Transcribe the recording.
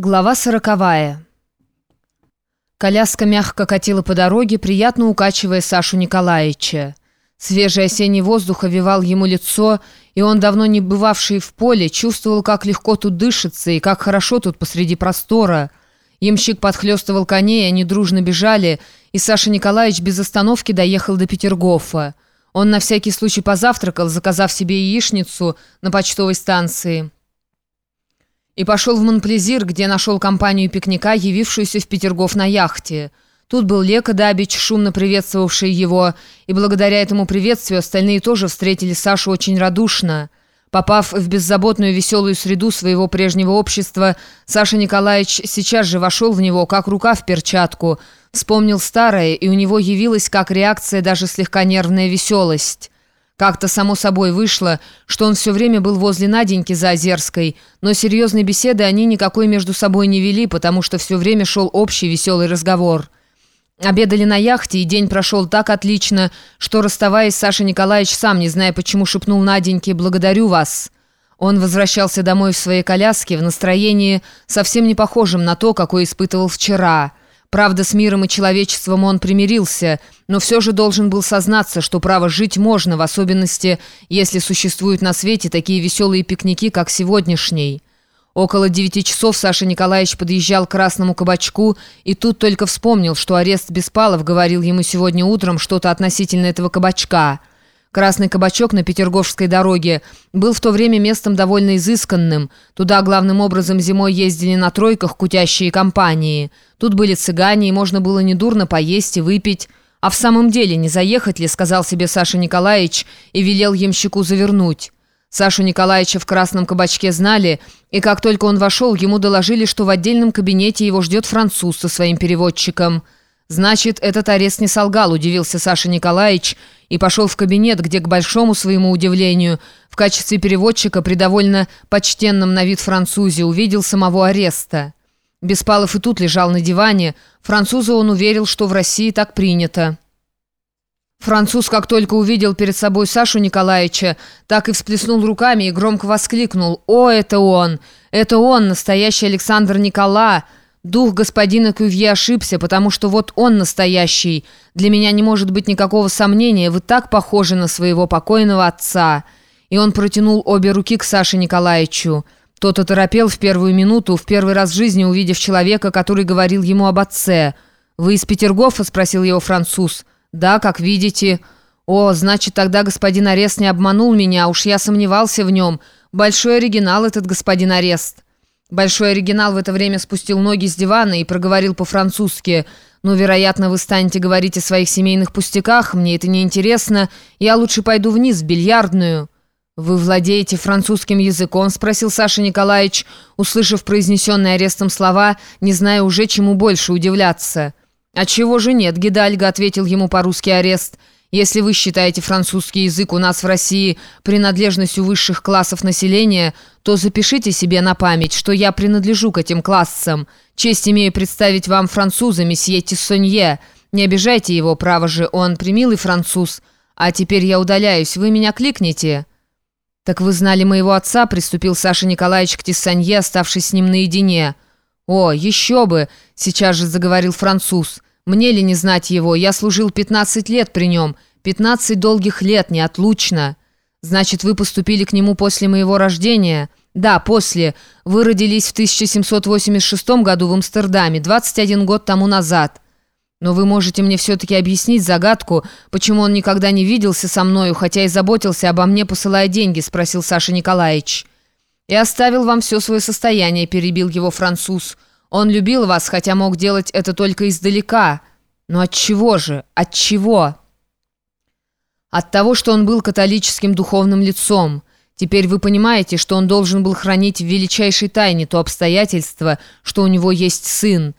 Глава сороковая. Коляска мягко катила по дороге, приятно укачивая Сашу Николаевича. Свежий осенний воздух овивал ему лицо, и он, давно не бывавший в поле, чувствовал, как легко тут дышится и как хорошо тут посреди простора. Ямщик подхлестывал коней, они дружно бежали, и Саша Николаевич без остановки доехал до Петергофа. Он на всякий случай позавтракал, заказав себе яичницу на почтовой станции и пошел в Монплезир, где нашел компанию пикника, явившуюся в Петергоф на яхте. Тут был Лека Дабич, шумно приветствовавший его, и благодаря этому приветствию остальные тоже встретили Сашу очень радушно. Попав в беззаботную веселую среду своего прежнего общества, Саша Николаевич сейчас же вошел в него, как рука в перчатку, вспомнил старое, и у него явилась как реакция даже слегка нервная веселость. Как-то само собой вышло, что он все время был возле Наденьки Заозерской, но серьезной беседы они никакой между собой не вели, потому что все время шел общий веселый разговор. Обедали на яхте, и день прошел так отлично, что, расставаясь, Саша Николаевич сам, не зная почему, шепнул Наденьке «Благодарю вас». Он возвращался домой в своей коляске в настроении, совсем не похожем на то, какое испытывал вчера – Правда, с миром и человечеством он примирился, но все же должен был сознаться, что право жить можно, в особенности, если существуют на свете такие веселые пикники, как сегодняшний. Около девяти часов Саша Николаевич подъезжал к Красному кабачку и тут только вспомнил, что арест Беспалов говорил ему сегодня утром что-то относительно этого кабачка – Красный кабачок на Петерговской дороге был в то время местом довольно изысканным. Туда главным образом зимой ездили на тройках кутящие компании. Тут были цыгане, и можно было недурно поесть и выпить. «А в самом деле не заехать ли?» — сказал себе Саша Николаевич и велел ямщику завернуть. Сашу Николаевича в красном кабачке знали, и как только он вошел, ему доложили, что в отдельном кабинете его ждет француз со своим переводчиком — «Значит, этот арест не солгал», — удивился Саша Николаевич и пошел в кабинет, где, к большому своему удивлению, в качестве переводчика при довольно почтенном на вид французе увидел самого ареста. Беспалов и тут лежал на диване. Французу он уверил, что в России так принято. Француз, как только увидел перед собой Сашу Николаевича, так и всплеснул руками и громко воскликнул «О, это он! Это он, настоящий Александр Никола!» Дух господина Кювье ошибся, потому что вот он настоящий. Для меня не может быть никакого сомнения, вы так похожи на своего покойного отца». И он протянул обе руки к Саше Николаевичу. Тот оторопел в первую минуту, в первый раз в жизни увидев человека, который говорил ему об отце. «Вы из Петергофа?» – спросил его француз. «Да, как видите». «О, значит, тогда господин Арест не обманул меня, уж я сомневался в нем. Большой оригинал этот господин Арест». Большой оригинал в это время спустил ноги с дивана и проговорил по-французски. «Ну, вероятно, вы станете говорить о своих семейных пустяках. Мне это не интересно. Я лучше пойду вниз, в бильярдную». «Вы владеете французским языком?» – спросил Саша Николаевич, услышав произнесенные арестом слова, не зная уже, чему больше удивляться. «А чего же нет?» – Гидальго ответил ему по-русски арест – если вы считаете французский язык у нас в России принадлежностью высших классов населения, то запишите себе на память, что я принадлежу к этим классам. Честь имею представить вам француза, месье Тиссонье. Не обижайте его, право же, он примилый француз. А теперь я удаляюсь, вы меня кликните». «Так вы знали моего отца?» – приступил Саша Николаевич к Тиссонье, оставшись с ним наедине. «О, еще бы!» – сейчас же заговорил француз – мне ли не знать его? Я служил 15 лет при нем. 15 долгих лет, неотлучно. Значит, вы поступили к нему после моего рождения? Да, после. Вы родились в 1786 году в Амстердаме, 21 год тому назад. Но вы можете мне все-таки объяснить загадку, почему он никогда не виделся со мною, хотя и заботился обо мне, посылая деньги, спросил Саша Николаевич. И оставил вам все свое состояние, перебил его француз. Он любил вас, хотя мог делать это только издалека. Но от чего же? От чего? От того, что он был католическим духовным лицом. Теперь вы понимаете, что он должен был хранить в величайшей тайне то обстоятельство, что у него есть сын,